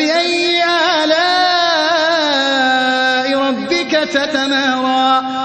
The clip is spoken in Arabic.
فبأي آلاء ربك تتمارى